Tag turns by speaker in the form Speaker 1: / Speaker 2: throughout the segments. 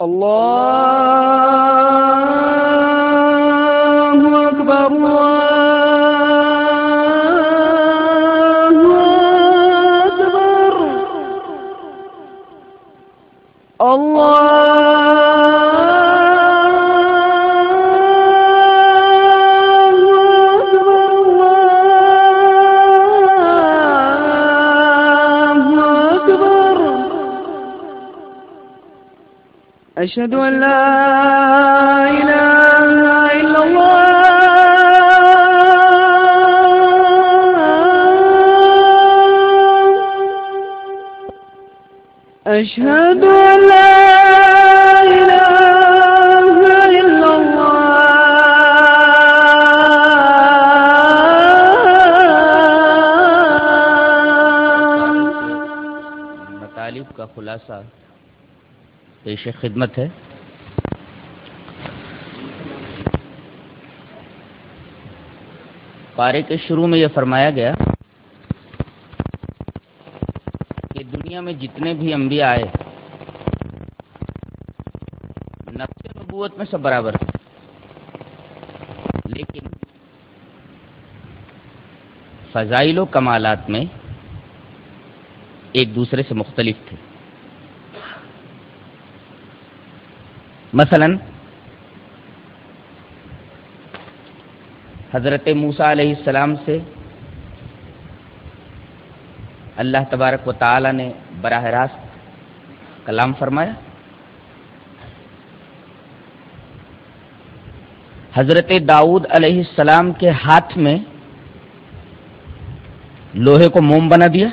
Speaker 1: اللہ أشهد أن لا إله إلا الله. أشهد أن لا إله إلا الله.
Speaker 2: مطالب کا خلاصہ پیش خدمت ہے۔ پارے کے شروع میں یہ فرمایا گیا کہ دنیا میں جتنے بھی انبیاء آئے، نفس نبوت میں سب برابر ہیں لیکن فضائل و کمالات میں ایک دوسرے سے مختلف تھے۔ مثلا، حضرت موسا علیہ السلام سے اللہ تبارک و تعالی نے براہ راست کلام فرمایا۔ حضرت داؤد علیہ السلام کے ہاتھ میں لوہے کو موم بنا دیا۔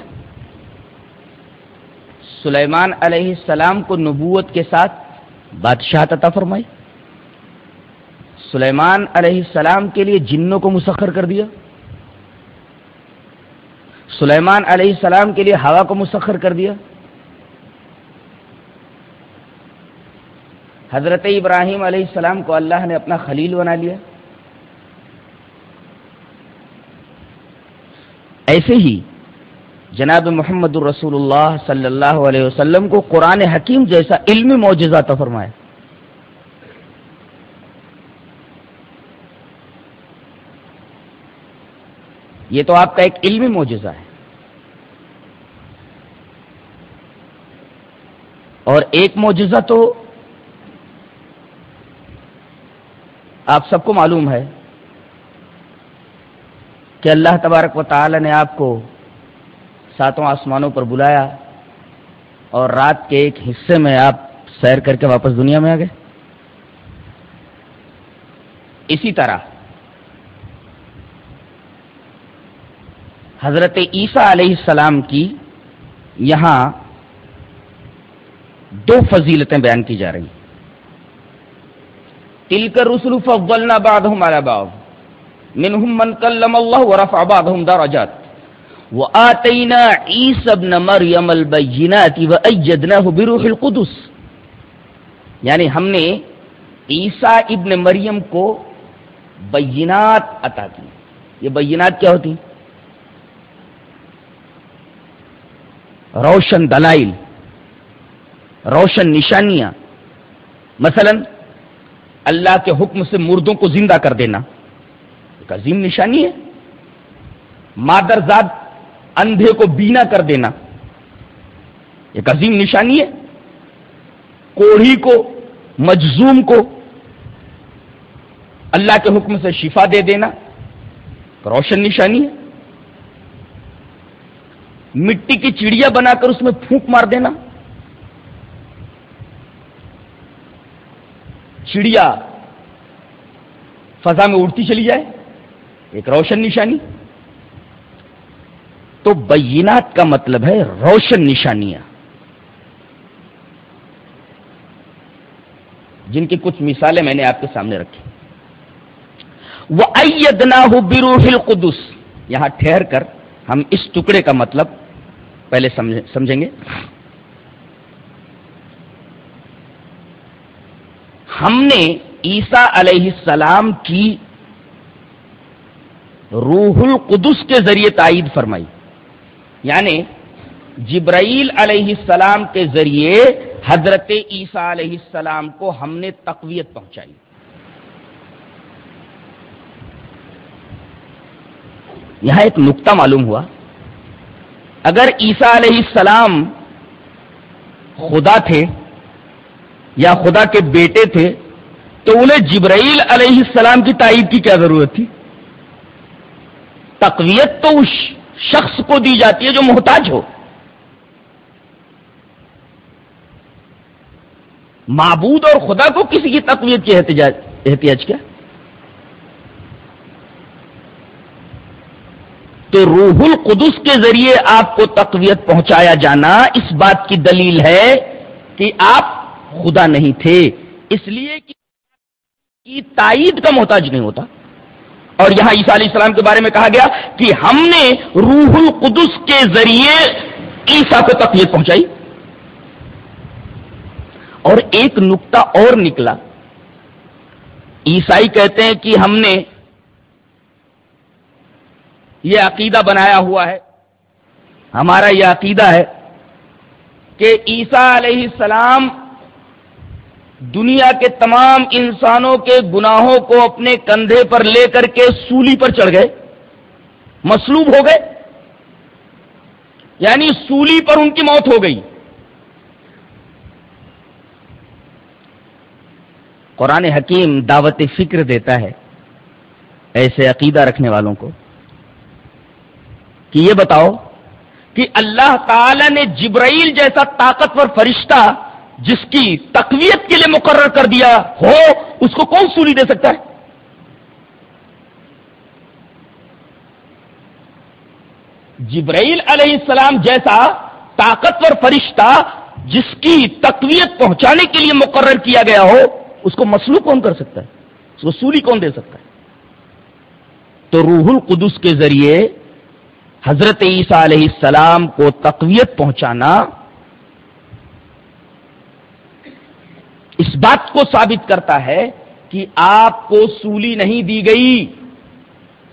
Speaker 2: سلیمان علیہ السلام کو نبوت کے ساتھ بادشاہ عطا فرمائی۔ سلیمان علیہ السلام کے لیے جنوں کو مسخر کر دیا۔ سلیمان علیہ السلام کے لیے ہوا کو مسخر کر دیا۔ حضرت ابراہیم علیہ السلام کو اللہ نے اپنا خلیل بنا لیا۔ ایسے ہی جناب محمد الرسول اللہ صلی اللہ علیہ وسلم کو قرآن حکیم جیسا علمی معجزہ عطا فرمایا یہ تو آپ کا ایک علمی معجزہ ہے۔ اور ایک معجزہ تو آپ سب کو معلوم ہے کہ اللہ تبارک و تعالی نے آپ کو ساتوں آسمانوں پر بلایا اور رات کے ایک حصے میں آپ سیر کر کے واپس دنیا میں آ گئے؟ اسی طرح حضرت عیسیٰ علیہ السلام کی یہاں دو فضیلتیں بیان کی جا رہی تل کر رسول فضلنا بعضهم على بعض، منهم من كلم الله ورفع بعضهم درجات۔ وآتينا عيسى ابن مريم البينات وأيدناه بروح القدس. یعنی ہم نے عیسیٰ ابن مریم کو بینات عطا کی. یہ بینات کیا ہوتی؟ روشن دلائل، روشن نشانیاں. مثلا، اللہ کے حکم سے مردوں کو زندہ کر دینا. ایک عظیم نشانی ہے. مادرزاد اندھے کو بینا کر دینا۔ ایک عظیم نشانی ہے۔ کوڑھی کو، مجزوم کو اللہ کے حکم سے شفا دے دینا۔ روشن نشانی ہے۔ مٹی کی چڑیا بنا کر اس میں پھونک مار دینا۔ چڑیا فضا میں اڑتی چلی جائے۔ ایک روشن نشانی۔ تو بینات کا مطلب ہے روشن نشانیاں۔ جن کی کچھ مثالیں میں نے آپ کے سامنے رکھی۔ وہ ایدنا بروح القدس۔ یہاں ٹھہر کر ہم اس ٹکڑے کا مطلب پہلے سمجھیں گے۔ ہم نے عیسیٰ علیہ السلام کی روح القدس کے ذریعے تائید فرمائی۔ یعنی جبرائیل علیہ السلام کے ذریعے حضرت عیسیٰ علیہ السلام کو ہم نے تقویت پہنچائی۔ یہاں ایک نقطہ معلوم ہوا۔ اگر عیسیٰ علیہ السلام خدا تھے یا خدا کے بیٹے تھے، تو انہیں جبرائیل علیہ السلام کی تائید کی کیا ضرورت تھی؟ تقویت تو اس شخص کو دی جاتی ہے جو محتاج ہو۔ معبود اور خدا کو کسی کی تقویت کی احتیاج کیا؟ تو روح القدس کے ذریعے آپ کو تقویت پہنچایا جانا اس بات کی دلیل ہے کہ آپ خدا نہیں تھے، اس لیے کہ تائید کا محتاج نہیں ہوتا۔ اور یہاں عیسیٰ علیہ السلام کے بارے میں کہا گیا کہ ہم نے روح القدس کے ذریعے عیسیٰ کو تقویت پہنچائی۔ اور ایک نقطہ اور نکلا۔ عیسائی کہتے ہیں کہ ہم نے یہ عقیدہ بنایا ہوا ہے، ہمارا یہ عقیدہ ہے کہ عیسیٰ علیہ السلام دنیا کے تمام انسانوں کے گناہوں کو اپنے کندھے پر لے کر کے سولی پر چڑھ گئے مسلوب ہو گئے۔ یعنی سولی پر ان کی موت ہو گئی۔ قرآن حکیم دعوت فکر دیتا ہے ایسے عقیدہ رکھنے والوں کو کہ یہ بتاؤ کہ اللہ تعالی نے جبرائیل جیسا طاقتور فرشتہ جس کی تقویت کے لیے مقرر کر دیا ہو، اس کو کون سولی دے سکتا ہے؟ جبرائیل علیہ السلام جیسا طاقتور فرشتہ جس کی تقویت پہنچانے کے لیے مقرر کیا گیا ہو، اس کو مسلو کون کر سکتا ہے؟ اس کو سولی کون دے سکتا ہے؟ تو روح القدس کے ذریعے حضرت عیسیٰ علیہ السلام کو تقویت پہنچانا اس بات کو ثابت کرتا ہے کہ آپ کو سولی نہیں دی گئی،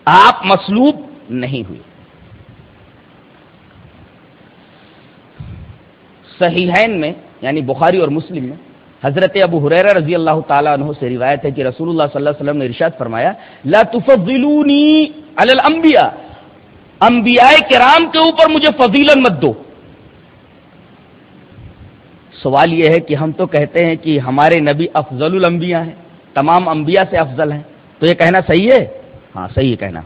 Speaker 2: آپ مسلوب نہیں ہوئی صحیحین میں یعنی بخاری اور مسلم میں، حضرت ابو حریر رضی اللہ تعالیٰ عنہ سے روایت ہے کہ رسول اللہ صلی اللہ علیہ وسلم نے ارشاد فرمایا، لا تفضلونی علی الانبیاء۔ انبیاء کرام کے اوپر مجھے فضیلت مت دو۔ سوال یہ ہے کہ ہم تو کہتے ہیں کہ ہمارے نبی افضل الانبیاء ہیں، تمام انبیاء سے افضل ہیں۔ تو یہ کہنا صحیح ہے؟ ہاں صحیح ہے کہنا۔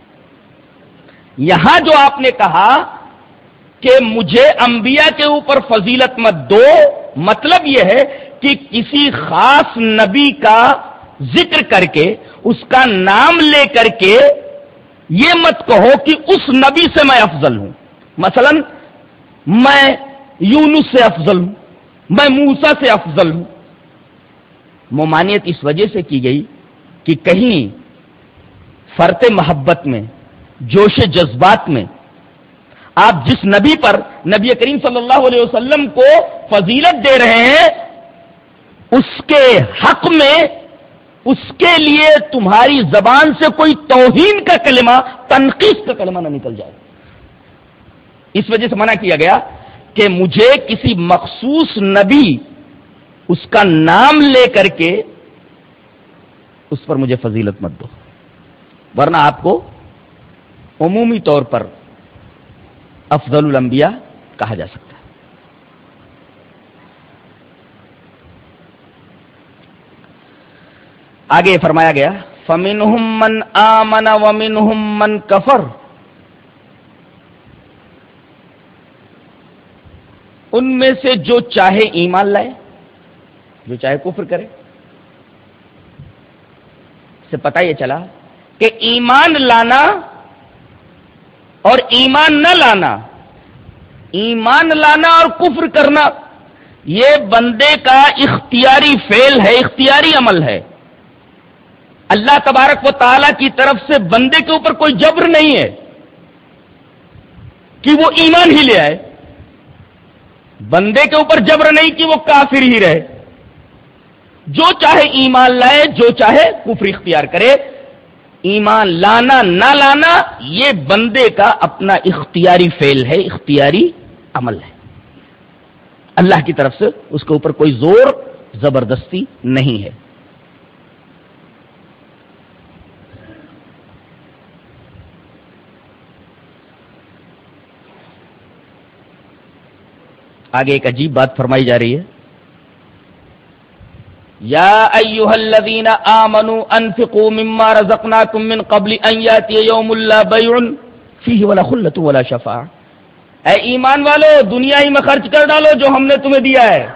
Speaker 2: یہاں جو آپ نے کہا کہ مجھے انبیاء کے اوپر فضیلت مت دو مطلب یہ ہے کہ کسی خاص نبی کا ذکر کر کے، اس کا نام لے کر کے یہ مت کہو کہ اس نبی سے میں افضل ہوں۔ مثلا، میں یونس سے افضل ہوں۔ میں موسا سے افضل ہوں۔ ممانعت اس وجہ سے کی گئی کہ کہیں فرت محبت میں، جوش جذبات میں آپ جس نبی پر نبی کریم صلی اللہ علیہ وسلم کو فضیلت دے رہے ہیں، اس کے حق میں، اس کے لیے تمہاری زبان سے کوئی توہین کا کلمہ، تنقید کا کلمہ نہ نکل جائے۔ اس وجہ سے منع کیا گیا کہ مجھے کسی مخصوص نبی اس کا نام لے کر کے اس پر مجھے فضیلت مت دو۔ ورنہ آپ کو عمومی طور پر افضل الانبیاء کہا جا سکتا ہے۔ آگے فرمایا گیا فمن من آمن ومن من کفر۔ ان میں سے جو چاہے ایمان لائے، جو چاہے کفر کرے۔ سے پتا یہ چلا کہ ایمان لانا اور ایمان نہ لانا، ایمان لانا اور کفر کرنا، یہ بندے کا اختیاری فیل ہے، اختیاری عمل ہے۔ اللہ تبارک و تعالی کی طرف سے بندے کے اوپر کوئی جبر نہیں ہے کہ وہ ایمان ہی لے آئے۔ بندے کے اوپر جبر نہیں کہ وہ کافر ہی رہے۔ جو چاہے ایمان لائے، جو چاہے کفر اختیار کرے۔ ایمان لانا، نہ لانا، یہ بندے کا اپنا اختیاری فیل ہے، اختیاری عمل ہے۔ اللہ کی طرف سے اس کے اوپر کوئی زور، زبردستی نہیں ہے۔ آگے ایک عجیب بات فرمائی جا رہی ہے۔ یا ایوہ الذین آمنوا انفقوا مما رزقناکم من قبل ان یاتی یوم اللہ بیعن فیہ ولا خلت ولا شفاع۔ اے ایمان والو، دنیا ہی میں خرچ کر ڈالو جو ہم نے تمہیں دیا ہے۔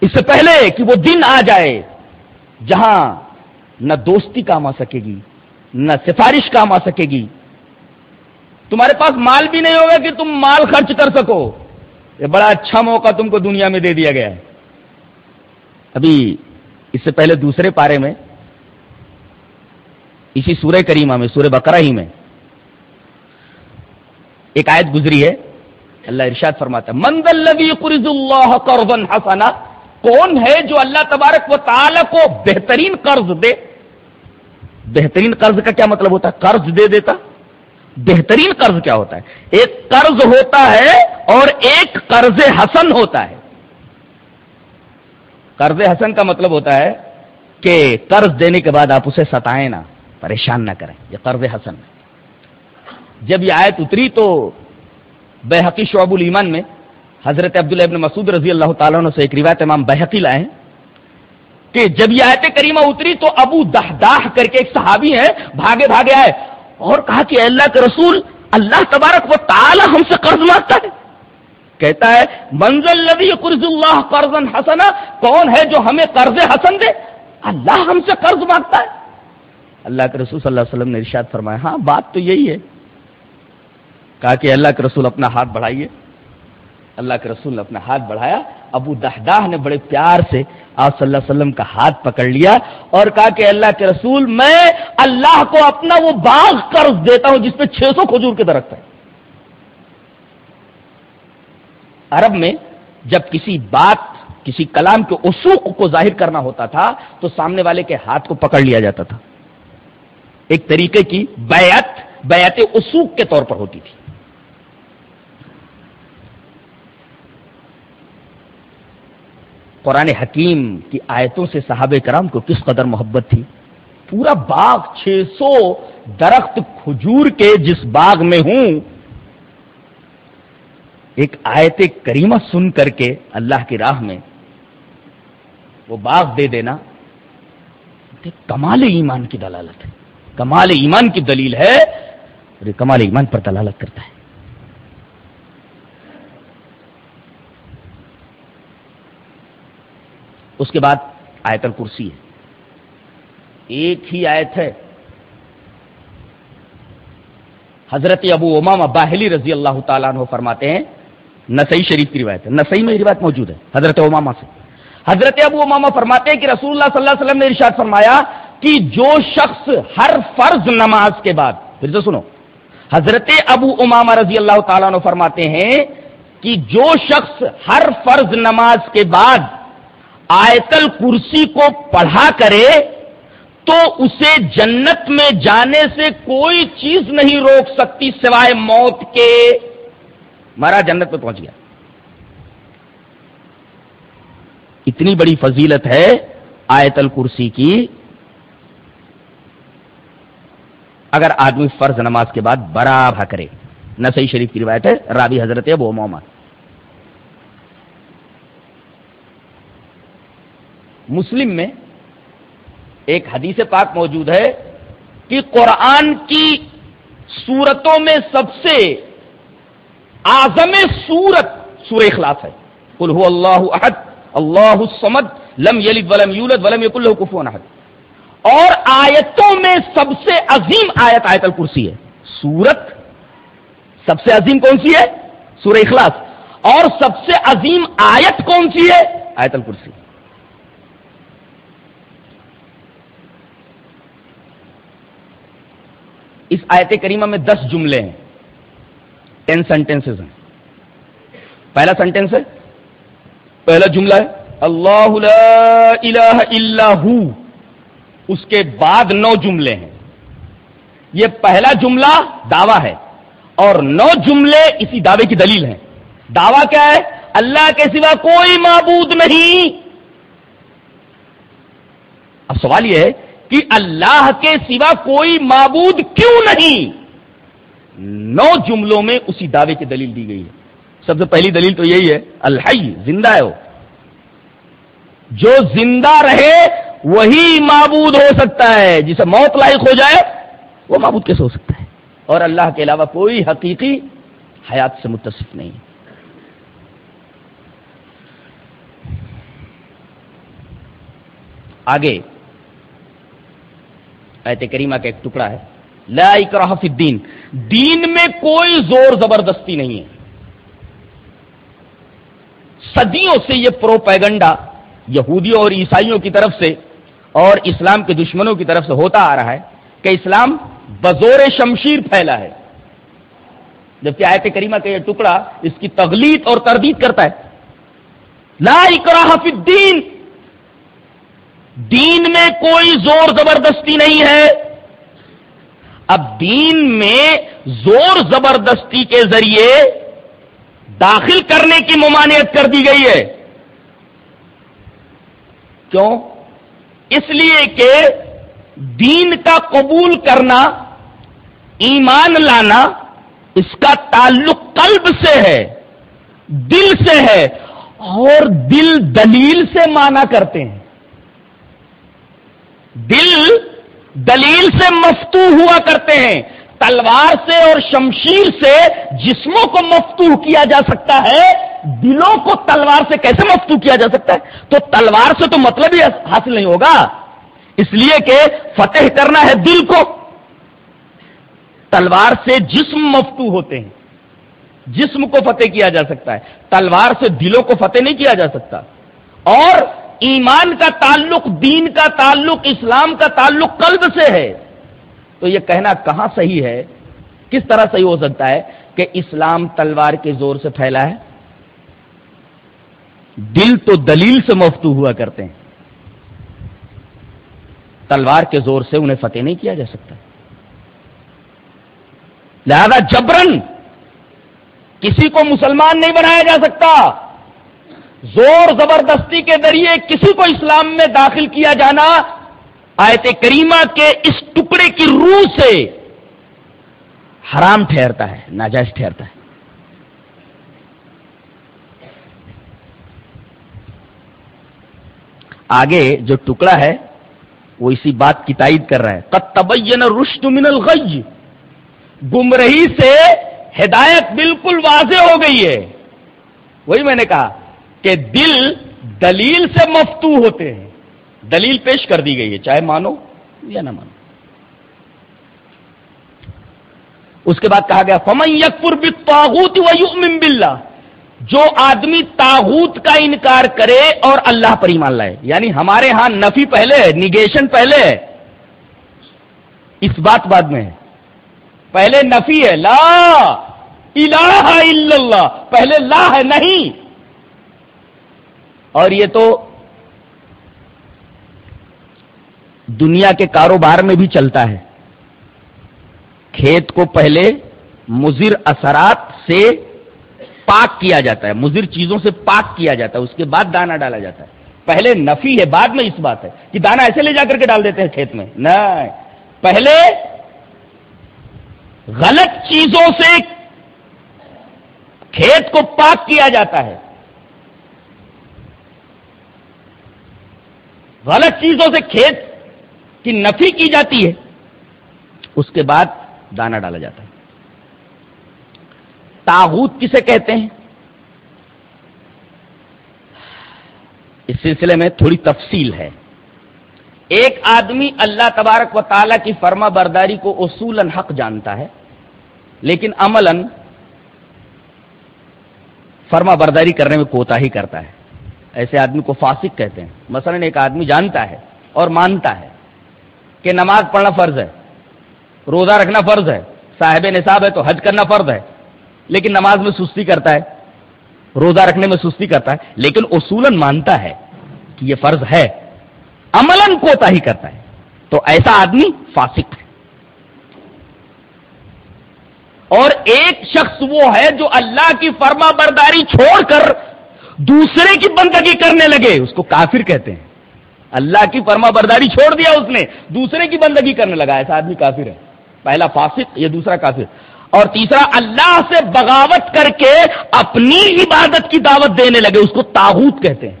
Speaker 2: اس سے پہلے کہ وہ دن آ جائے جہاں نہ دوستی کام آ سکے گی، نہ سفارش کام آ سکے گی۔ تمہارے پاس مال بھی نہیں ہوگا کہ تم مال خرچ کر سکو۔ یہ بڑا اچھا موقع تم کو دنیا میں دے دیا گیا ہے۔ ابھی اس سے پہلے دوسرے پارے میں، اسی سورہ کریمہ میں، سورہ بقرہ ہی میں ایک آیت گزری ہے۔ اللہ ارشاد فرماتا ہے مند قرض اللہ قرض حسنا، کون ہے جو اللہ تبارک و تعالی کو بہترین قرض دے؟ بہترین قرض کا کیا مطلب ہوتا ہے؟ قرض دے دیتا۔ بہترین قرض کیا ہوتا ہے؟ ایک قرض ہوتا ہے اور ایک قرض حسن ہوتا ہے۔ قرض حسن کا مطلب ہوتا ہے کہ قرض دینے کے بعد آپ اسے ستائیں نہ، پریشان نہ کریں۔ یہ قرض حسن ہے۔ جب یہ آیت اتری تو بحقی شعب الایمان میں حضرت عبداللہ ابن مسعود رضی اللہ تعالیٰ سے ایک روایت امام بحقی لائے کہ جب یہ آیت کریمہ اتری تو ابو دہ کر کے ایک صحابی ہیں، بھاگے بھاگے آئے۔ اور کہا کہ اللہ کے رسول، اللہ تبارک و تعالی ہم سے قرض مانگتا ہے۔ کہتا ہے، منزل لبی قرض اللہ قرض حسنا، کون ہے جو ہمیں قرض حسن دے؟ اللہ ہم سے قرض مانگتا ہے۔ اللہ کے رسول صلی اللہ علیہ وسلم نے ارشاد فرمایا ہاں بات تو یہی ہے۔ کہا کہ اللہ کے رسول، اپنا ہاتھ بڑھائیے۔ اللہ کے رسول نے اپنا ہاتھ بڑھایا، ابو دہداہ نے بڑے پیار سے آپ صلی اللہ علیہ وسلم کا ہاتھ پکڑ لیا اور کہا کہ اللہ کے رسول، میں اللہ کو اپنا وہ باغ قرض دیتا ہوں جس پہ چھ سو کھجور کے درخت ہے عرب میں جب کسی بات، کسی کلام کے اصوق کو ظاہر کرنا ہوتا تھا، تو سامنے والے کے ہاتھ کو پکڑ لیا جاتا تھا۔ ایک طریقے کی بیعت بیعت اصوق کے طور پر ہوتی تھی۔ قرآن حکیم کی آیتوں سے صحابہ کرام کو کس قدر محبت تھی؟ پورا باغ چھ سو درخت کھجور کے جس باغ میں ہوں۔ ایک آیت کریمہ سن کر کے اللہ کی راہ میں وہ باغ دے دینا۔ کمال ایمان کی دلالت ہے۔ کمال ایمان کی دلیل ہے کمال ایمان پر دلالت کرتا ہے۔ اس کے بعد آیت الکرسی ہے۔ ایک ہی آیت ہے۔ حضرت ابو امام باہلی رضی اللہ تعالیٰ عنہ فرماتے ہیں نسئی شریف کی روایت ہے۔ نسئی میں روایت موجود ہے، حضرت اماما سے۔ حضرت ابو اماما فرماتے ہیں کہ رسول اللہ صلی اللہ علیہ وسلم نے ارشاد فرمایا کہ جو شخص ہر فرض نماز کے بعد، پھر سے سنو۔ حضرت ابو اماما رضی اللہ تعالیٰ عنہ فرماتے ہیں کہ جو شخص ہر فرض نماز کے بعد آیتل کرسی کو پڑھا کرے تو اسے جنت میں جانے سے کوئی چیز نہیں روک سکتی سوائے موت کے۔ مرا جنت میں پہنچ گیا۔ اتنی بڑی فضیلت ہے آیت کرسی کی۔ اگر آدمی فرض نماز کے بعد برابر کرے۔ نسائی شریف کی روایت ہے رابی حضرت ابو محمد مسلم میں ایک حدیث پاک موجود ہے کہ قرآن کی سورتوں میں سب سے آزم سورت سور اخلاص ہے۔ کل ہو اللہ احد، اللہ السمد لم یلد ولم یولد ولم یکن له کفوا احد۔ اور آیتوں میں سب سے عظیم آیت آیت الکرسی ہے۔ سورت سب سے عظیم کون سی ہے؟ سورہ اخلاص۔ اور سب سے عظیم آیت کون سی ہے؟ آیت الکرسی۔ اس آیت کریمہ میں دس جملے ہیں۔ ٹین سینٹینس ہیں۔ پہلا سینٹینس ہے، پہلا جملہ ہے، اللہ لا الہ الا ہو۔ اس کے بعد نو جملے ہیں۔ یہ پہلا جملہ دعویٰ ہے اور نو جملے اسی دعوے کی دلیل ہیں۔ دعویٰ کیا ہے؟ اللہ کے سوا کوئی معبود نہیں۔ اب سوال یہ ہے کہ اللہ کے سوا کوئی معبود کیوں نہیں؟ نو جملوں میں اسی دعوے کی دلیل دی گئی ہے۔ سب سے پہلی دلیل تو یہی ہے، الحی، زندہ ہے وہ۔ جو زندہ رہے، وہی معبود ہو سکتا ہے۔ جسے موت لائق ہو جائے، وہ معبود کیسے ہو سکتا ہے؟ اور اللہ کے علاوہ کوئی حقیقی حیات سے متصف نہیں۔ آگے ایت کریمہ کا ایک ٹکڑا ہے۔ لا اکراہ فی الدین۔ دین میں کوئی زور زبردستی نہیں ہے۔ صدیوں سے یہ پروپیگنڈا یہودیوں اور عیسائیوں کی طرف سے اور اسلام کے دشمنوں کی طرف سے ہوتا آ رہا ہے کہ اسلام بزور شمشیر پھیلا ہے۔ جبکہ آیت کریمہ کا یہ ٹکڑا اس کی تغلیط اور تردید کرتا ہے۔ لا اکراہ فی الدین۔ دین میں کوئی زور زبردستی نہیں ہے۔ اب دین میں زور زبردستی کے ذریعے داخل کرنے کی ممانعت کر دی گئی ہے۔ کیوں؟ اس لیے کہ دین کا قبول کرنا، ایمان لانا اس کا تعلق قلب سے ہے، دل سے ہے اور دل دلیل سے مانا کرتے ہیں۔ دل دلیل سے مفتو ہوا کرتے ہیں۔ تلوار سے اور شمشیر سے جسموں کو مفتو کیا جا سکتا ہے۔ دلوں کو تلوار سے کیسے مفتو کیا جا سکتا ہے؟ تو تلوار سے تو مطلب ہی حاصل نہیں ہوگا۔ اس لیے کہ فتح کرنا ہے دل کو۔ تلوار سے جسم مفتو ہوتے ہیں۔ جسم کو فتح کیا جا سکتا ہے۔ تلوار سے دلوں کو فتح نہیں کیا جا سکتا۔ اور ایمان کا تعلق، دین کا تعلق، اسلام کا تعلق قلب سے ہے۔ تو یہ کہنا کہاں صحیح ہے؟ کس طرح صحیح ہو سکتا ہے کہ اسلام تلوار کے زور سے پھیلا ہے؟ دل تو دلیل سے مفتو ہوا کرتے ہیں۔ تلوار کے زور سے انہیں فتح نہیں کیا جا سکتا۔ لہذا جبرن کسی کو مسلمان نہیں بنایا جا سکتا۔ زور زبردستی کے ذریعے کسی کو اسلام میں داخل کیا جانا، آیت کریمہ کے اس ٹکڑے کی روح سے حرام ٹھہرتا ہے، ناجائز ٹھہرتا ہے۔ آگے جو ٹکڑا ہے، وہ اسی بات کی تائید کر رہا ہے۔ قد تبین رشد من الغی۔ گمرہی سے ہدایت بالکل واضح ہو گئی ہے۔ وہی میں نے کہا۔ کہ دل دلیل سے مفتو ہوتے ہیں۔ دلیل پیش کر دی گئی ہے، چاہے مانو یا نہ مانو۔ اس کے بعد کہا گیا، فمن یکفر بالطاغوت ویؤمن باللہ۔ جو آدمی تاغوت کا انکار کرے اور اللہ پر ایمان لائے۔ یعنی ہمارے ہاں نفی پہلے ہے نگیشن پہلے ہے۔ اس بات بعد میں ہے۔ پہلے نفی ہے، لا الہ الا اللہ۔ پہلے لا ہے، نہیں۔ اور یہ تو دنیا کے کاروبار میں بھی چلتا ہے۔ کھیت کو پہلے مضر اثرات سے پاک کیا جاتا ہے، مضر چیزوں سے پاک کیا جاتا ہے، اس کے بعد دانا ڈالا جاتا ہے۔ پہلے نفی ہے، بعد میں اس بات ہے کہ دانا ایسے لے جا کر کے ڈال دیتے ہیں کھیت میں۔ نہیں، پہلے غلط چیزوں سے کھیت کو پاک کیا جاتا ہے۔ غلط چیزوں سے کھیت کی نفی کی جاتی ہے، اس کے بعد دانا ڈالا جاتا ہے۔ تاغوت کسے کہتے ہیں؟ اس سلسلے میں تھوڑی تفصیل ہے۔ ایک آدمی اللہ تبارک و تعالی کی فرما برداری کو اصول حق جانتا ہے، لیکن عمل فرما برداری کرنے میں کوتا ہی کرتا ہے۔ ایسے آدمی کو فاسق کہتے ہیں۔ مثلا ایک آدمی جانتا ہے اور مانتا ہے کہ نماز پڑھنا فرض ہے، روزہ رکھنا فرض ہے، صاحب نصاب ہے تو حج کرنا فرض ہے، لیکن نماز میں سستی کرتا ہے، روزہ رکھنے میں سستی کرتا ہے، لیکن اصولن مانتا ہے کہ یہ فرض ہے، عملاً کوتا ہی کرتا ہے۔ تو ایسا آدمی فاسق ہے۔ اور ایک شخص وہ ہے جو اللہ کی فرما برداری چھوڑ کر دوسرے کی بندگی کرنے لگے، اس کو کافر کہتے ہیں۔ اللہ کی فرما برداری چھوڑ دیا اس نے، دوسرے کی بندگی کرنے لگا، ایسا آدمی کافر ہے۔ پہلا فاسق، یہ دوسرا کافر۔ اور تیسرا، اللہ سے بغاوت کر کے اپنی عبادت کی دعوت دینے لگے، اس کو تاحوت کہتے ہیں۔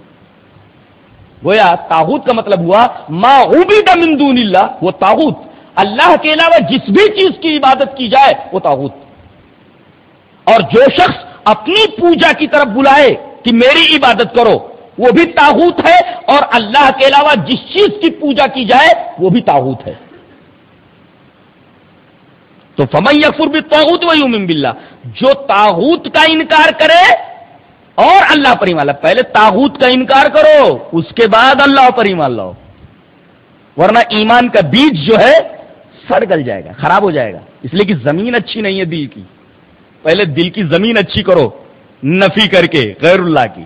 Speaker 2: گویا تاحوت کا مطلب ہوا، ما من دون اللہ، وہ تاحوت اللہ کے علاوہ جس بھی چیز کی عبادت کی جائے، وہ تاحوت اور جو شخص اپنی پوجا کی طرف بلائے کہ میری عبادت کرو، وہ بھی تاحوت ہے اور اللہ کے علاوہ جس چیز کی پوجا کی جائے، وہ بھی تاحوت ہے۔ تو فمئی اکفر بھی تاحوت وہی امن بلّہ جو تاحوت کا انکار کرے اور اللہ پر ایمان پہلے تاحوت کا انکار کرو، اس کے بعد اللہ پر ایمان لاؤ۔ ورنہ ایمان کا بیج جو ہے سڑ گل جائے گا، خراب ہو جائے گا۔ اس لیے کہ زمین اچھی نہیں ہے دل کی۔ پہلے دل کی زمین اچھی کرو۔ نفی کر کے غیر اللہ کی۔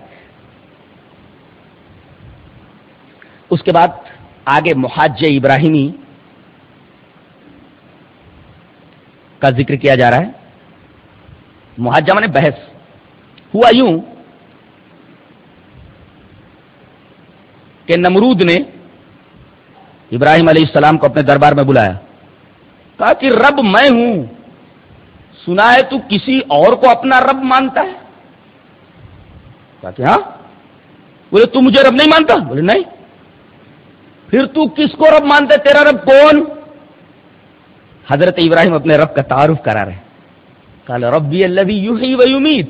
Speaker 2: اس کے بعد آگے محاج ابراہیمی کا ذکر کیا جا رہا ہے۔ محاجہ میں بحث ہوا یوں کہ نمرود نے ابراہیم علیہ السلام کو اپنے دربار میں بلایا۔ کہا کہ رب میں ہوں، سنا ہے تو کسی اور کو اپنا رب مانتا ہے؟ کہا کہ ہاں؟ بولے، تو مجھے رب نہیں مانتا؟ بولے، نہیں۔ پھر تو کس کو رب مانتا تیرا رب کون؟ حضرت ابراہیم اپنے رب کا تعارف کرا رہے کال رب بھی اللہ بھی یو ہی امید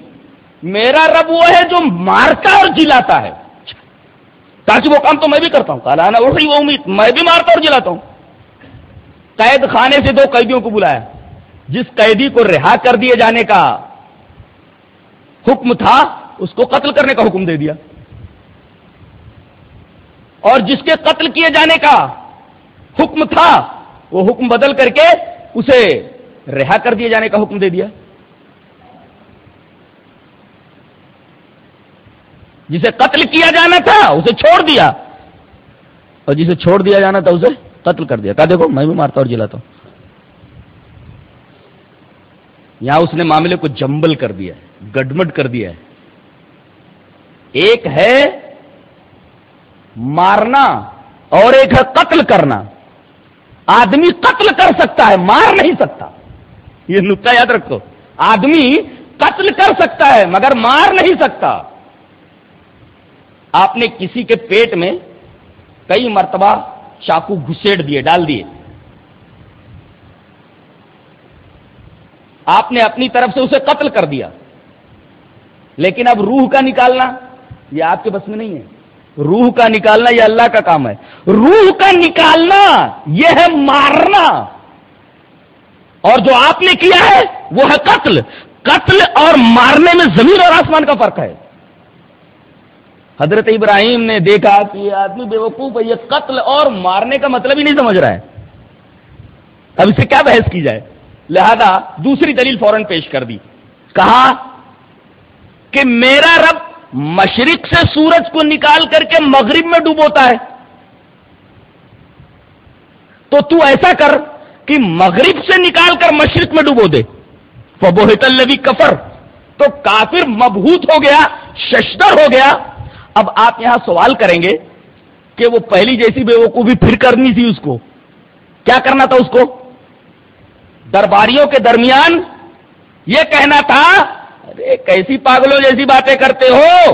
Speaker 2: میرا رب وہ ہے جو مارتا اور جلاتا ہے۔ اچھا۔ تاکہ وہ کام تو میں بھی کرتا ہوں۔ کالا نا وہی وہ امید میں بھی مارتا اور جلاتا ہوں۔ قید خانے سے دو قیدیوں کو بلایا۔ جس قیدی کو رہا کر دیے جانے کا حکم تھا اس کو قتل کرنے کا حکم دے دیا۔ اور جس کے قتل کیے جانے کا حکم تھا، وہ حکم بدل کر کے اسے رہا کر دیے جانے کا حکم دے دیا۔ جسے قتل کیا جانا تھا، اسے چھوڑ دیا۔ اور جسے چھوڑ دیا جانا تھا، اسے قتل کر دیا۔ کہا دیکھو، میں بھی مارتا اور جلاتا ہوں۔ یہاں اس نے معاملے کو جمبل کر دیا، گڈمڈ کر دیا۔ ہے ایک ہے مارنا اور ایک ہے قتل کرنا آدمی قتل کر سکتا ہے، مار نہیں سکتا۔ یہ نقطہ یاد رکھو۔ آدمی قتل کر سکتا ہے، مگر مار نہیں سکتا۔ آپ نے کسی کے پیٹ میں کئی مرتبہ چاقو گھسیٹ دیے، ڈال دیے۔ آپ نے اپنی طرف سے اسے قتل کر دیا۔ لیکن اب روح کا نکالنا یہ آپ کے بس میں نہیں ہے۔ روح کا نکالنا یہ اللہ کا کام ہے۔ روح کا نکالنا یہ ہے مارنا۔ اور جو آپ نے کیا ہے وہ ہے قتل۔ قتل اور مارنے میں زمین اور آسمان کا فرق ہے۔ حضرت ابراہیم نے دیکھا کہ یہ آدمی بے وقوف ہے، یہ قتل اور مارنے کا مطلب ہی نہیں سمجھ رہا ہے۔ اب اسے کیا بحث کی جائے؟ لہذا دوسری دلیل فوراً پیش کر دی۔ کہا کہ میرا رب مشرق سے سورج کو نکال کر کے مغرب میں ڈوبوتا ہے۔ تو تو ایسا کر کہ مغرب سے نکال کر مشرق میں ڈوبو دے۔ فبوہت الوی کفر۔ تو کافر مبہوت ہو گیا، ششدر ہو گیا۔ اب آپ یہاں سوال کریں گے کہ وہ پہلی جیسی بے وقوفی پھر کرنی تھی اس کو۔ کیا کرنا تھا اس کو؟ درباریوں کے درمیان یہ کہنا تھا ارے کیسی پاگلوں جیسی باتیں کرتے ہو؟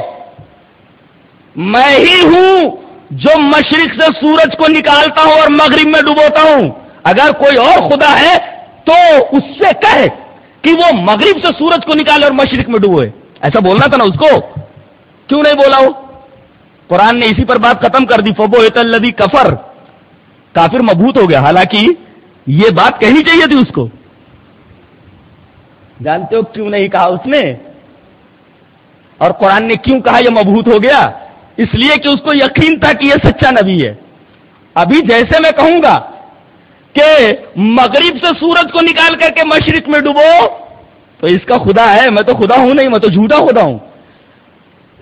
Speaker 2: میں ہی ہوں جو مشرق سے سورج کو نکالتا ہوں اور مغرب میں ڈبوتا ہوں۔ اگر کوئی اور خدا ہے تو اس سے کہے کہ وہ مغرب سے سورج کو نکالے اور مشرق میں ڈبوئے ایسا بولنا تھا نا اس کو؟ کیوں نہیں بولا وہ قرآن نے اسی پر بات ختم کر دی۔ فبو الدی کفر کافر مبوط ہو گیا۔ حالانکہ یہ بات کہنی چاہیے تھی اس کو۔ جانتے ہو کیوں نہیں کہا اس نے؟ اور قرآن نے کیوں کہا یہ مبہوت ہو گیا؟ اس لیے کہ اس کو یقین تھا کہ یہ سچا نبی ہے۔ ابھی جیسے میں کہوں گا کہ مغرب سے سورج کو نکال کر کے مشرق میں ڈبو تو اس کا خدا ہے، میں تو خدا ہوں نہیں، میں تو جھوٹا خدا ہوں۔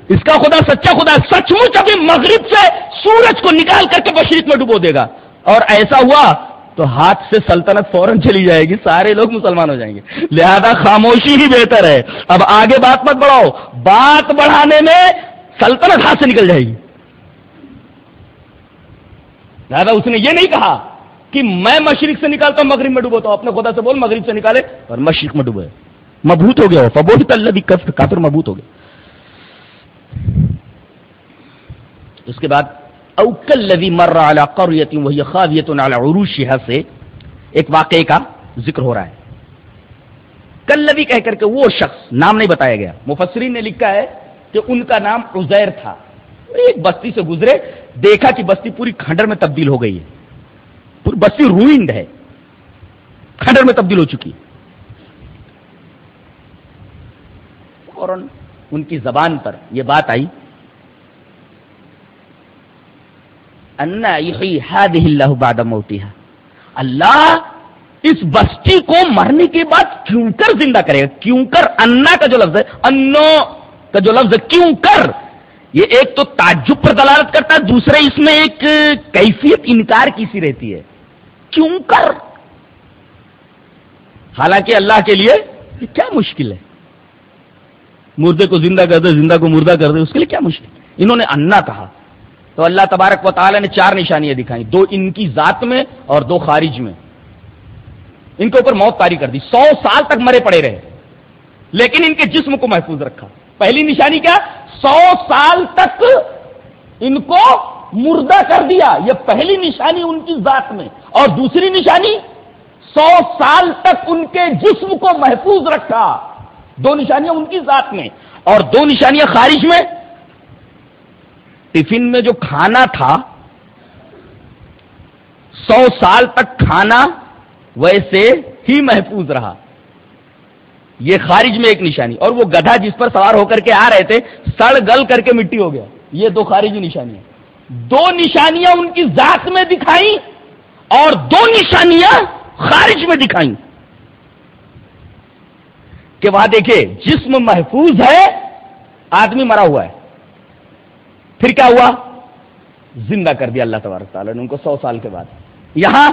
Speaker 2: اس کا خدا سچا خدا سچ مچ ابھی مغرب سے سورج کو نکال کر کے مشرق میں ڈبو دے گا۔ اور ایسا ہوا تو ہاتھ سے سلطنت فوراً چلی جائے گی، سارے لوگ مسلمان ہو جائیں گے۔ لہذا خاموشی ہی بہتر ہے۔ اب آگے بات مت بڑھاؤ۔ بات بڑھانے میں سلطنت ہاتھ سے نکل جائے گی۔ لہذا اس نے یہ نہیں کہا کہ میں مشرق سے نکالتا ہوں، مغرب میں ڈوبوتا ہوں اپنے خدا سے بول مغرب سے نکالے اور مشرق میں ڈوبے مبوت ہو گیا ہو فبوت تلبی کفر، کافر مبوت ہو گیا۔ اس کے بعد اوکل لوی مر رہا قریت وہی خاویت علی عروشها سے ایک واقعے کا ذکر ہو رہا ہے۔ کلوی کہہ کر کے وہ شخص، نام نہیں بتایا گیا، مفسرین نے لکھا ہے کہ ان کا نام عزیر تھا۔ ایک بستی سے گزرے، دیکھا کہ بستی پوری کھنڈر میں تبدیل ہو گئی ہے۔ پوری بستی روئنڈ ہے۔ کھنڈر میں تبدیل ہو چکی اور ان کی زبان پر یہ بات آئی۔ اللہ بعد موتها. اللہ اس بستی کو مرنے کے بعد کیوں کر زندہ کرے؟ گا کیوں کر؟ انا کا جو لفظ ہے انو کا جو لفظ ہے، کیوں کر؟ یہ ایک تو تعجب پر دلالت کرتا ہے، دوسرے اس میں ایک کیفیت انکار کی سی رہتی ہے۔ کیوں کر؟ حالانکہ اللہ کے لیے کیا مشکل ہے؟ مردے کو زندہ کر دے، زندہ کو مردہ کر دے، اس کے لیے کیا مشکل؟ انہوں نے انا کہا۔ تو اللہ تبارک و تعالی نے چار نشانیاں دکھائیں۔ دو ان کی ذات میں اور دو خارج میں۔ ان کے اوپر موت تاری کر دی۔ سو سال تک مرے پڑے رہے۔ لیکن ان کے جسم کو محفوظ رکھا۔ پہلی نشانی کیا؟ سو سال تک ان کو مردہ کر دیا۔ یہ پہلی نشانی ان کی ذات میں۔ اور دوسری نشانی، سو سال تک ان کے جسم کو محفوظ رکھا۔ دو نشانیاں ان کی ذات میں۔ اور دو نشانیاں خارج میں۔ ٹفن میں جو کھانا تھا، سو سال تک کھانا ویسے ہی محفوظ رہا۔ یہ خارج میں ایک نشانی، اور وہ گدھا جس پر سوار ہو کر کے آ رہے تھے، سڑ گل کر کے مٹی ہو گیا۔ یہ دو خارجی نشانیاں دو نشانیاں ان کی ذات میں دکھائی اور دو نشانیاں خارج میں دکھائی کہ وہاں دیکھے جسم محفوظ ہے، آدمی مرا ہوا ہے۔ پھر کیا ہوا؟ زندہ کر دیا اللہ تبارک تعالیٰ نے ان کو سو سال کے بعد۔ یہاں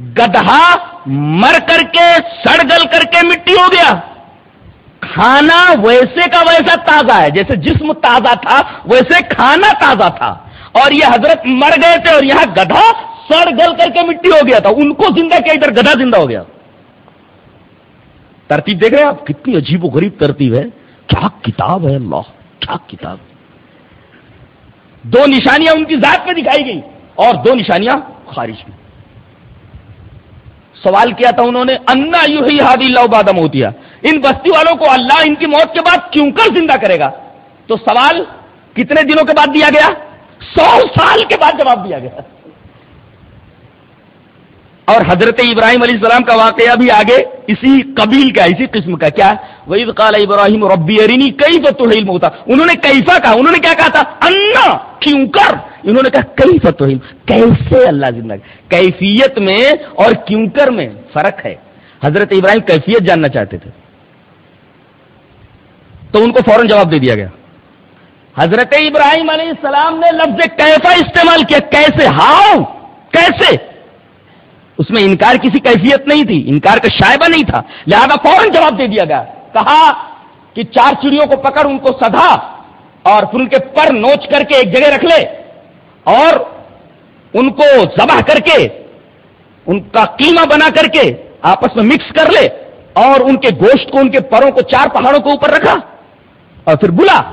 Speaker 2: گدھا مر کر کے، سڑ گل کر کے مٹی ہو گیا۔ کھانا ویسے کا ویسا تازہ ہے، جیسے جسم تازہ تھا، ویسے کھانا تازہ تھا۔ اور یہ حضرت مر گئے تھے اور یہاں گدھا سڑ گل کر کے مٹی ہو گیا تھا۔ ان کو زندہ کیا؟ ادھر گدھا زندہ ہو گیا۔ ترتیب دیکھ رہے ہیں آپ؟ کتنی عجیب و غریب ترتیب ہے۔ کیا کتاب ہے اللہ؟ ٹھاک کتاب۔ دو نشانیاں ان کی ذات میں دکھائی گئی اور دو نشانیاں خارج میں سوال کیا تھا انہوں نے، انا یو ہی ہادی اللہ بادم ہوتی ان بستی والوں کو اللہ ان کی موت کے بعد کیوں کر زندہ کرے گا؟ تو سوال کتنے دنوں کے بعد دیا گیا؟ سو سال کے بعد جواب دیا گیا۔ اور حضرت ابراہیم علیہ السلام کا واقعہ بھی آگے اسی قبیل کا، اسی قسم کا۔ کیا؟ وہی قال ابراہیم ربی ارینی کئی فتح علم ہوتا انہوں نے کیفا کہا، انہوں نے کیا کہا تھا؟ انا، کیوں کر؟ انہوں نے کہا کئی فتح کیسے اللہ زندہ کیفیت میں اور کیوں کر میں فرق ہے۔ حضرت ابراہیم کیفیت جاننا چاہتے تھے۔ تو ان کو فوراً جواب دے دیا گیا۔ حضرت ابراہیم علیہ السلام نے لفظ کیفا استعمال کیا۔ کیسے؟ ہاؤ؟ کیسے؟ اس میں انکار کسی کیفیت نہیں تھی، انکار کا شائبہ نہیں تھا۔ لہذا فوراً جواب دے دیا گیا۔ کہا کہ چار چڑیوں کو پکڑ، ان کو سدھا اور پھر ان کے پر نوچ کر کے ایک جگہ رکھ لے اور ان کو ذبح کر کے، ان کا قیمہ بنا کر کے آپس میں مکس کر لے اور ان کے گوشت کو، ان کے پروں کو، چار پہاڑوں کے اوپر رکھا اور پھر بلا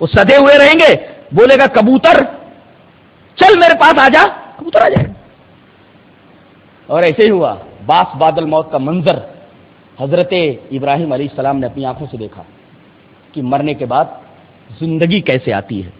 Speaker 2: وہ سدے ہوئے رہیں گے۔ بولے گا، کبوتر، چل میرے پاس آ جا۔ کبوتر آ جائے۔ گا اور ایسے ہی ہوا، باس بادل موت کا منظر حضرت ابراہیم علیہ السلام نے اپنی آنکھوں سے دیکھا کہ مرنے کے بعد زندگی کیسے آتی ہے۔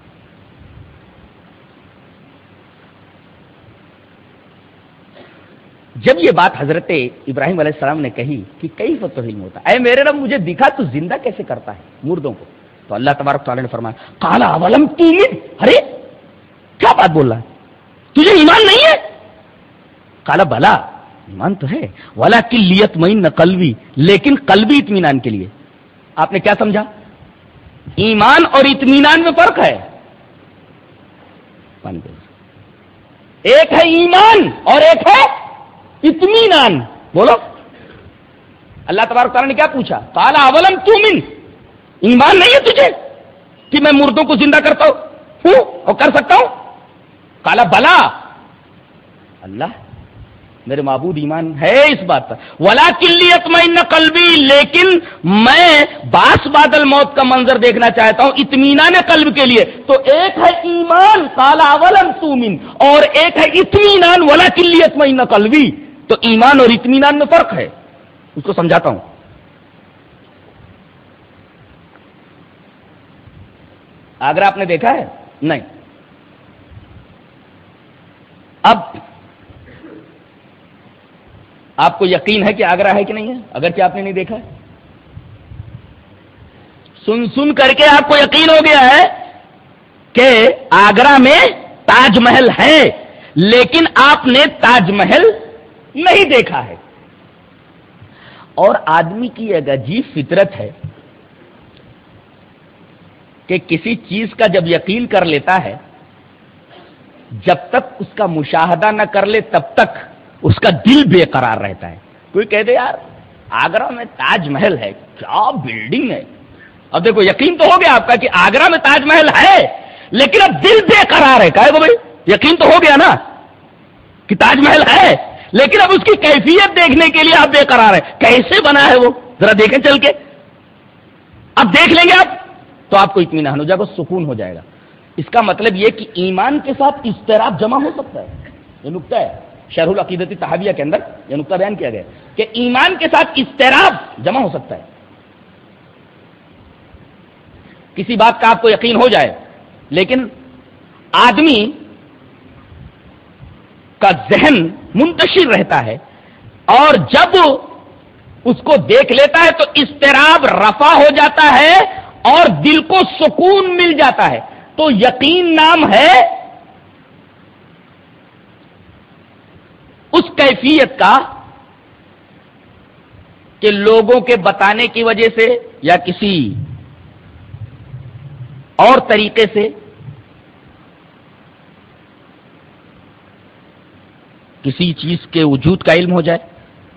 Speaker 2: جب یہ بات حضرت ابراہیم علیہ السلام نے کہی کہ کئی فتح علم ہوتا اے میرے رب، مجھے دکھا تو زندہ کیسے کرتا ہے مردوں کو؟ تو اللہ تبارک تعالیٰ نے فرمایا کالا اولم ارے، کیا بات بول رہا ہے؟ تجھے ایمان نہیں ہے؟ کالا بلا، ایمان تو ہے۔ والا کلیت مئی نہ قلبی لیکن قلبی اطمینان کے لیے۔ آپ نے کیا سمجھا؟ ایمان اور اطمینان میں فرق ہے۔ ایک ہے ایمان اور ایک ہے اطمینان۔ بولو۔ اللہ تبارک تعالیٰ نے کیا پوچھا؟ کالا اولم تومن ایمان نہیں ہے تجھے کہ میں مردوں کو زندہ کرتا ہوں اور کر سکتا ہوں؟ کالا بلا. اللہ میرے معبود ایمان ہے اس بات پر۔ ولا کلیت میں قلبی، لیکن میں باس بادل موت کا منظر دیکھنا چاہتا ہوں اطمینان قلب کے لیے۔ تو ایک ہے ایمان کالا ولن تومن اور ایک ہے اطمینان ولا کلیت میں قلبی۔ تو ایمان اور اطمینان میں فرق ہے۔ اس کو سمجھاتا ہوں۔ آگرہ آپ نے دیکھا ہے؟ نہیں۔ اب آپ کو یقین ہے کہ آگرہ ہے کہ نہیں ہے؟ اگر کیا آپ نے نہیں دیکھا؟ ہے سن سن کر کے آپ کو یقین ہو گیا ہے کہ آگرہ میں تاج محل ہے، لیکن آپ نے تاج محل نہیں دیکھا ہے۔ اور آدمی کی ایک عجیب فطرت ہے کہ کسی چیز کا جب یقین کر لیتا ہے، جب تک اس کا مشاہدہ نہ کر لے تب تک اس کا دل بے قرار رہتا ہے۔ کوئی کہہ دے یار، آگرہ میں تاج محل ہے، کیا بلڈنگ ہے؟ اب دیکھو، یقین تو ہو گیا آپ کا کہ آگرہ میں تاج محل ہے، لیکن اب دل بے قرار ہے۔ کہے گو بھائی، یقین تو ہو گیا نا کہ تاج محل ہے، لیکن اب اس کی کیفیت دیکھنے کے لیے آپ بے قرار ہے کیسے بنا ہے وہ؟ ذرا دیکھیں چل کے۔ اب دیکھ لیں گے آپ، تو آپ کو اطمینان ہو جائے گا، سکون ہو جائے گا۔ اس کا مطلب یہ کہ ایمان کے ساتھ استراب جمع ہو سکتا ہے۔ یہ نقطہ ہے۔ شرح العقیدتی تحاویہ کے اندر یہ نقطہ بیان کیا گیا کہ ایمان کے ساتھ استراب جمع ہو سکتا ہے۔ کسی بات کا آپ کو یقین ہو جائے، لیکن آدمی کا ذہن منتشر رہتا ہے اور جب اس کو دیکھ لیتا ہے تو استراب رفع ہو جاتا ہے اور دل کو سکون مل جاتا ہے۔ تو یقین نام ہے اس کیفیت کا کہ لوگوں کے بتانے کی وجہ سے یا کسی اور طریقے سے کسی چیز کے وجود کا علم ہو جائے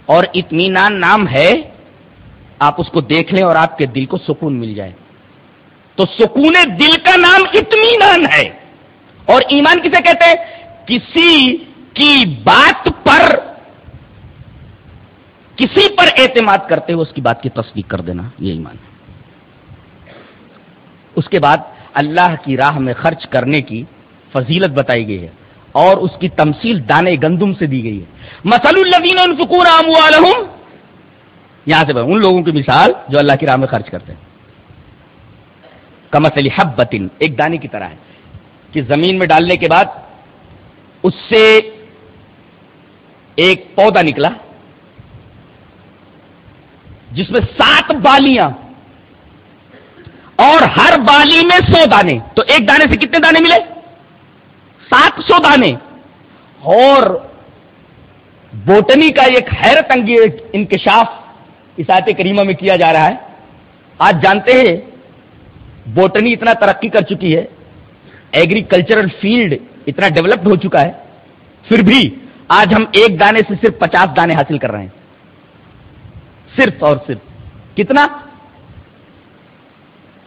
Speaker 2: اور اطمینان نام ہے، آپ اس کو دیکھ لیں اور آپ کے دل کو سکون مل جائے۔ تو سکون دل کا نام اطمینان ہے۔ اور ایمان کسے کہتے ہیں؟ کسی کی بات پر کسی پر اعتماد کرتے ہوئے اس کی بات کی تصدیق کر دینا، یہ ایمان ہے۔ اس کے بعد اللہ کی راہ میں خرچ کرنے کی فضیلت بتائی گئی ہے اور اس کی تمثیل دانے گندم سے دی گئی ہے۔ مسل الدین الفکور یہاں سے ان لوگوں کی مثال جو اللہ کی راہ میں خرچ کرتے ہیں۔ کمسلی حبتن، ایک دانے کی طرح ہے کہ زمین میں ڈالنے کے بعد اس سے ایک پودا نکلا جس میں سات بالیاں اور ہر بالی میں سو دانے۔ تو ایک دانے سے کتنے دانے ملے؟ سات سو دانے۔ اور بوٹنی کا ایک حیرت انگیز انکشاف اس آیت کریمہ میں کیا جا رہا ہے۔ آج جانتے ہیں، بوٹنی اتنا ترقی کر چکی ہے ایگریکلچرل فیلڈ اتنا ڈیولپڈ ہو چکا ہے۔ پھر بھی آج ہم ایک دانے سے صرف پچاس دانے حاصل کر رہے ہیں۔ صرف اور صرف۔ کتنا؟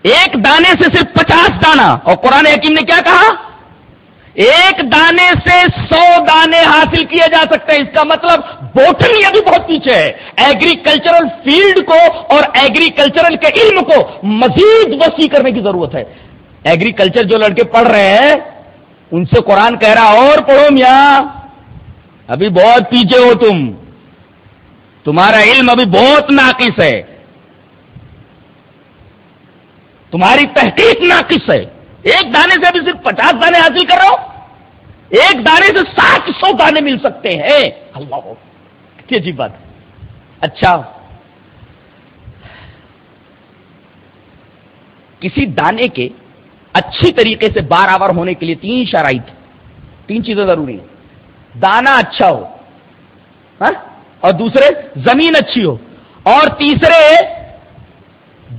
Speaker 2: ایک دانے سے صرف پچاس دانا۔ اور قرآن حکیم نے کیا کہا؟ ایک دانے سے سو دانے حاصل کیے جا سکتے ہیں۔ اس کا مطلب بوٹنی ابھی بہت پیچھے ہے۔ ایگریکلچرل فیلڈ کو اور ایگریکلچرل کے علم کو مزید وسیع کرنے کی ضرورت ہے۔ ایگریکلچر جو لڑکے پڑھ رہے ہیں، ان سے قرآن کہہ رہا اور پڑھو میاں۔ ابھی بہت پیچھے ہو تم۔ تمہارا علم ابھی بہت ناقص ہے۔ تمہاری تحقیق ناقص ہے۔ ایک دانے سے ابھی صرف پچاس دانے حاصل کر رہا ہو۔ ایک دانے سے سات سو دانے مل سکتے ہیں۔ اللہ۔ کتنی عجیب بات۔ اچھا۔ کسی دانے کے اچھی طریقے سے بار آور ہونے کے لیے تین شرائط۔ تین چیزیں ضروری ہیں۔ دانا اچھا ہو۔ ہاں؟ اور دوسرے، زمین اچھی ہو۔ اور تیسرے،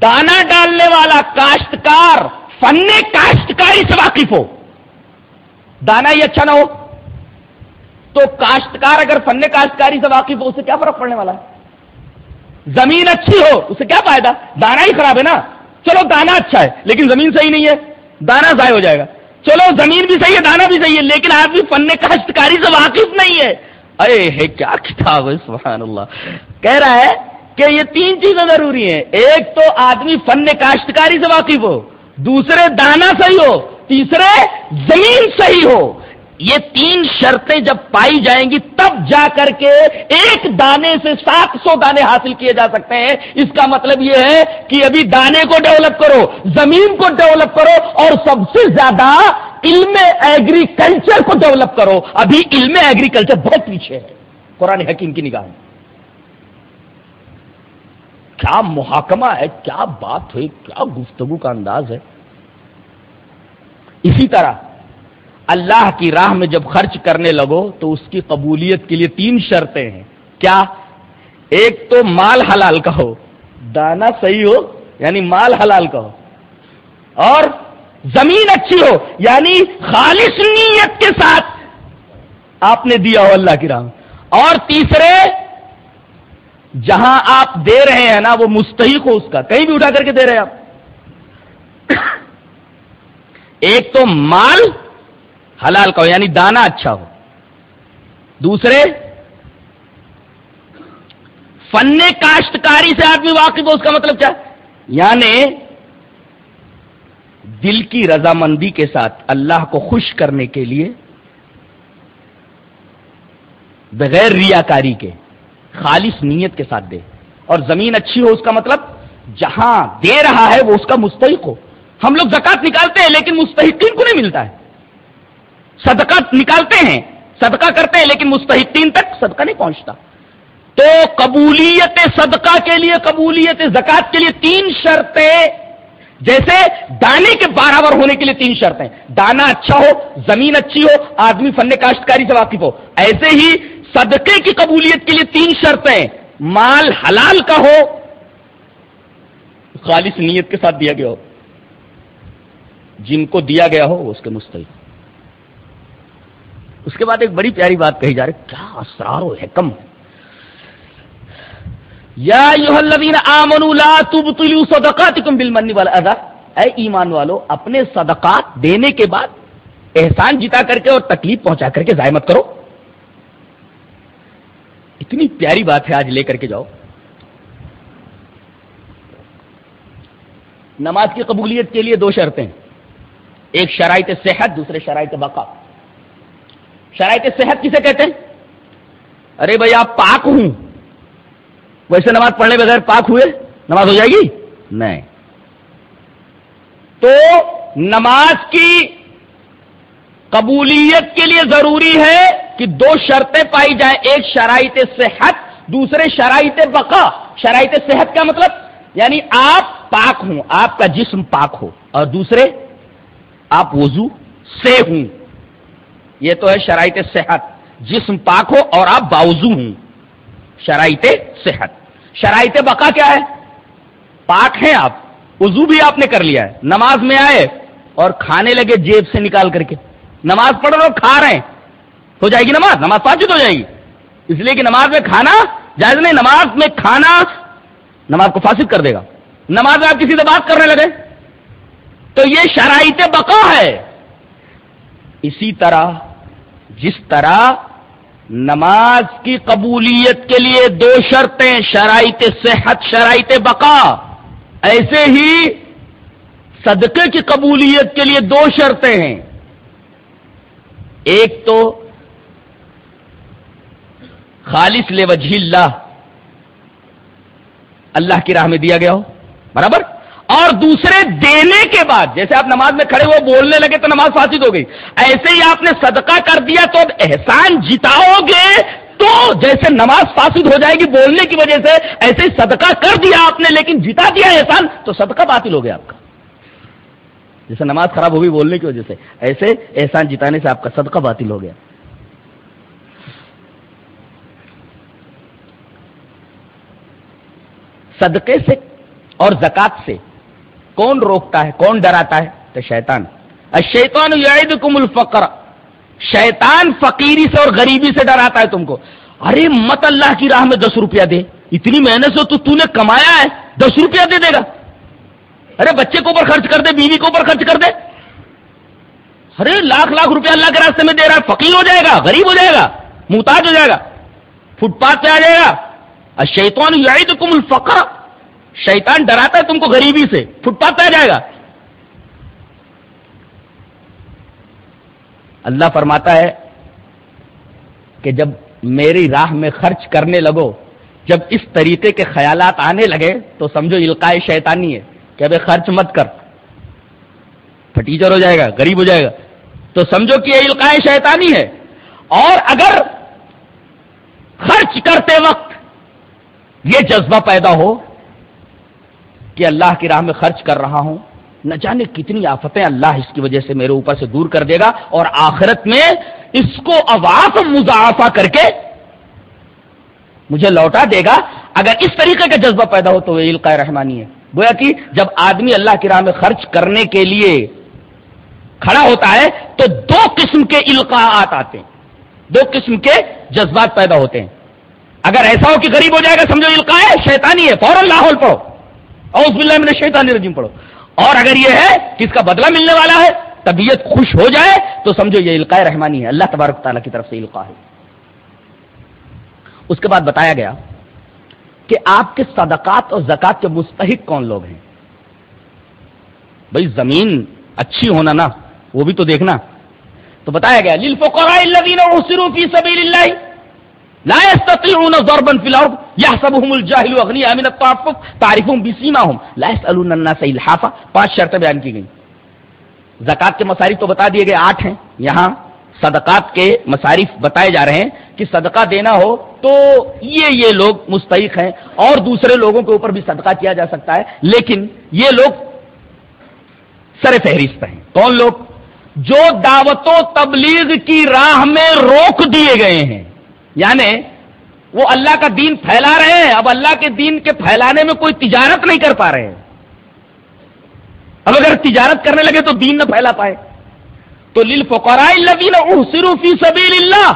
Speaker 2: دانا ڈالنے والا کاشتکار، فن کاشتکاری سے واقف ہو۔ دانا ہی اچھا نہ ہو۔ تو کاشتکار اگر فن کاشتکاری سے واقف ہو، اسے کیا فرق پڑنے والا ہے؟ زمین اچھی ہو، اسے کیا فائدہ؟ دانا ہی خراب ہے نا۔ چلو دانا اچھا ہے، لیکن زمین صحیح نہیں ہے۔ دانا ضائع ہو جائے گا۔ چلو، زمین بھی صحیح ہے، دانا بھی صحیح ہے، لیکن آدمی فن کاشتکاری سے واقف نہیں ہے ارے ہے کیا کتاب ہے، سبحان اللہ۔ کہہ رہا ہے کہ یہ تین چیزیں ضروری ہیں۔ ایک تو آدمی فن کاشتکاری سے واقف ہو، دوسرے دانا صحیح ہو، تیسرے زمین صحیح ہو۔ یہ تین شرطیں جب پائی جائیں گی، تب جا کر کے ایک دانے سے سات سو دانے حاصل کیے جا سکتے ہیں۔ اس کا مطلب یہ ہے کہ ابھی دانے کو ڈیولپ کرو، زمین کو ڈیولپ کرو اور سب سے زیادہ علم ایگریکلچر کو ڈیولپ کرو۔ ابھی علم ایگریکلچر بہت پیچھے ہے۔ قرآن حکیم کی نگاہ میں۔ کیا محاکمہ ہے؟ کیا بات ہوئی؟ کیا گفتگو کا انداز ہے؟ اسی طرح اللہ کی راہ میں جب خرچ کرنے لگو تو اس کی قبولیت کے لیے تین شرطیں ہیں۔ کیا؟ ایک تو مال حلال کا ہو دانا صحیح ہو یعنی مال حلال کا ہو اور زمین اچھی ہو یعنی خالص نیت کے ساتھ آپ نے دیا ہو اللہ کی راہ۔ اور تیسرے، جہاں آپ دے رہے ہیں نا، وہ مستحق ہو اس کا۔ کہیں بھی اٹھا کر کے دے رہے ہیں آپ۔ ایک تو مال حلال کا ہو یعنی دانا اچھا ہو۔ دوسرے، فن کاشتکاری سے آدمی واقف ہو، اس کا مطلب کیا؟ یعنی دل کی رضامندی کے ساتھ اللہ کو خوش کرنے کے لیے، بغیر ریاکاری کے، خالص نیت کے ساتھ دے۔ اور زمین اچھی ہو، اس کا مطلب جہاں دے رہا ہے، وہ اس کا مستحق ہو۔ ہم لوگ زکات نکالتے ہیں، لیکن مستحقین کو نہیں ملتا ہے۔ صدقہ نکالتے ہیں، صدقہ کرتے ہیں، لیکن مستحقین تک صدقہ نہیں پہنچتا۔ تو قبولیت صدقہ کے لیے، قبولیت زکات کے لیے تین شرطیں، جیسے دانے کے برابر ہونے کے لیے تین شرطیں۔ دانا اچھا ہو، زمین اچھی ہو، آدمی فن کاشتکاری سے واقف ہو۔ ایسے ہی صدقے کی قبولیت کے لیے تین شرطیں۔ مال حلال کا ہو، خالص نیت کے ساتھ دیا گیا ہو۔ جن کو دیا گیا ہو اس کے مستحق۔ اس کے بعد ایک بڑی پیاری بات کہی جا رہی کیا اسرار و حکم یا لا تبطلوا صدقاتکم بالمن والاذى اے ایمان والو، اپنے صدقات دینے کے بعد احسان جتا کر کے اور تکلیف پہنچا کر کے ضائع مت کرو۔ اتنی پیاری بات ہے، آج لے کر کے جاؤ۔ نماز کی قبولیت کے لیے دو شرطیں۔ ایک شرائط صحت، دوسرے شرائط بقا شرائط صحت کسے کہتے ہیں؟ ارے بھائی، آپ پاک ہوں۔ ویسے نماز پڑھنے بغیر پاک ہوئے، نماز ہو جائے گی؟ نہیں۔ تو نماز کی قبولیت کے لیے ضروری ہے کہ دو شرطیں پائی جائیں۔ ایک شرائط صحت، دوسرے شرائط بقا۔ شرائط صحت کا مطلب؟ یعنی آپ پاک ہوں، آپ کا جسم پاک ہو، اور دوسرے، آپ وضو سے ہوں۔ یہ تو ہے شرائط صحت۔ جسم پاک ہو اور آپ باوضو ہوں۔ شرائط صحت۔ شرائط بقا کیا ہے؟ پاک ہیں آپ۔ وضو بھی آپ نے کر لیا ہے۔ نماز میں آئے اور کھانے لگے جیب سے نکال کر کے۔ نماز پڑھ رہے ہو، کھا رہے ہیں۔ ہو جائے گی نماز؟ نماز فاسد ہو جائے گی۔ اس لیے کہ نماز میں کھانا جائز نہیں۔ نماز میں کھانا نماز کو فاسد کر دے گا۔ نماز میں آپ کسی سے بات کرنے لگے۔ تو یہ شرائط بقا ہے۔ اسی طرح جس طرح نماز کی قبولیت کے لیے دو شرطیں، شرائط صحت، شرائط بقا، ایسے ہی صدقے کی قبولیت کے لیے دو شرطیں ہیں۔ ایک تو خالص لے وجہ اللہ اللہ کی راہ میں دیا گیا ہو، برابر؟ اور دوسرے دینے کے بعد، جیسے آپ نماز میں کھڑے ہو، بولنے لگے تو نماز فاسد ہو گئی۔ ایسے ہی آپ نے صدقہ کر دیا تو اب احسان جتاؤ گے تو جیسے نماز فاسد ہو جائے گی بولنے کی وجہ سے، ایسے ہی صدقہ کر دیا آپ نے، لیکن جتا دیا احسان تو صدقہ باطل ہو گیا آپ کا۔ جیسے نماز خراب ہوگی بولنے کی وجہ سے، ایسے احسان جتانے سے آپ کا صدقہ باطل ہو گیا۔ صدقے سے اور زکات سے کون روکتا ہے، کون ڈراتا ہے؟ تو شیطان۔ الفقر۔ شیطان فقیری سے اور غریبی سے ڈراتا ہے تم کو۔ ارے مت اللہ کی راہ میں دس روپیہ دے۔ اتنی محنت سے تو تو نے کمایا ہے۔ دس روپیہ دے دے گا۔ ارے بچے کے اوپر خرچ کر دے، بیوی کے اوپر خرچ کر دے۔ ارے لاکھ لاکھ روپیہ اللہ کے راستے میں دے رہا ہے۔ فقیر ہو جائے گا، غریب ہو جائے گا، محتاج ہو جائے گا۔ فٹ پاتھ پہ آ جائے گا۔ شیتوان یہی تو شیطان ڈراتا ہے تم کو غریبی سے فٹ پاتھ پہ جائے گا۔ اللہ فرماتا ہے کہ جب میری راہ میں خرچ کرنے لگو، جب اس طریقے کے خیالات آنے لگے، تو سمجھو القائے شیطانی ہے کہ ابھی خرچ مت کر۔ پھٹیچر ہو جائے گا، غریب ہو جائے گا۔ تو سمجھو کہ یہ القائے شیطانی ہے۔ اور اگر خرچ کرتے وقت یہ جذبہ پیدا ہو کہ اللہ کی راہ میں خرچ کر رہا ہوں نہ جانے کتنی آفتیں اللہ اس کی وجہ سے میرے اوپر سے دور کر دے گا اور آخرت میں اس کو اواف مضافہ کر کے مجھے لوٹا دے گا۔ اگر اس طریقے کا جذبہ پیدا ہو تو وہ علقۂ رحمانی ہے۔ گویا کہ جب آدمی اللہ کی راہ میں خرچ کرنے کے لیے کھڑا ہوتا ہے تو دو قسم کے القاعات آتے ہیں۔ دو قسم کے جذبات پیدا ہوتے ہیں۔ اگر ایسا ہو کہ غریب ہو جائے گا، سمجھو، القاع ہے، شیطانی ہے، فوراً لاہور پڑھو۔ اور اس بلّہ میں شیطانی رجیم پڑھو۔ اور اگر یہ ہے کہ اس کا بدلہ ملنے والا ہے، طبیعت خوش ہو جائے، تو سمجھو یہ القاع رحمانی ہے۔ اللہ تبارک تعالیٰ کی طرف سے القاع ہے۔ اس کے بعد بتایا گیا کہ آپ کے صدقات اور زکات کے مستحق کون لوگ ہیں؟ بھائی، زمین اچھی ہونا نا، وہ بھی تو دیکھنا۔ تو بتایا گیا لا يستطيعون ضربا في الارض يحسبهم الجاهل اغنياء من التعفف، تعرفهم لا يسالون الناس الحافا پانچ شرطیں بیان کی گئی زکات کے مصارف تو بتا دیے گئے آٹھ ہیں. یہاں صدقات کے مصارف بتائے جا رہے ہیں کہ صدقہ دینا ہو تو یہ یہ لوگ مستحق ہیں اور دوسرے لوگوں کے اوپر بھی صدقہ کیا جا سکتا ہے، لیکن یہ لوگ سر فہرست ہیں۔ کون لوگ؟ جو دعوت و تبلیغ کی راہ میں روک دیے گئے ہیں۔ یعنی وہ اللہ کا دین پھیلا رہے ہیں، اب اللہ کے دین کے پھیلانے میں کوئی تجارت نہیں کر پا رہے ہیں۔ اب اگر تجارت کرنے لگے تو دین نہ پھیلا پائے۔ تو لل فی سبیل اللہ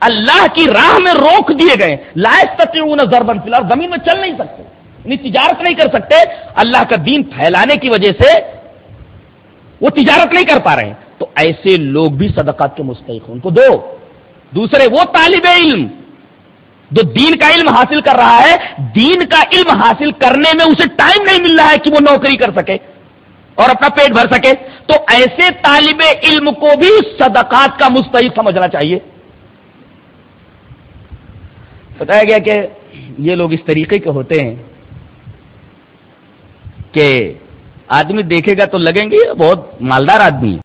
Speaker 2: اللہ کی راہ میں روک دیے گئے۔ لائق ضربن فی الحال زمین میں چل نہیں سکتے یعنی تجارت نہیں کر سکتے۔ اللہ کا دین پھیلانے کی وجہ سے وہ تجارت نہیں کر پا رہے ہیں۔ تو ایسے لوگ بھی صدقات کے مستحق ان کو دو۔ دوسرے وہ طالب علم جو دین کا علم حاصل کر رہا ہے، دین کا علم حاصل کرنے میں اسے ٹائم نہیں مل رہا ہے کہ وہ نوکری کر سکے اور اپنا پیٹ بھر سکے۔ تو ایسے طالب علم کو بھی صدقات کا مستحق سمجھنا چاہیے۔ بتایا گیا کہ یہ لوگ اس طریقے کے ہوتے ہیں کہ آدمی دیکھے گا تو لگیں گے بہت مالدار آدمی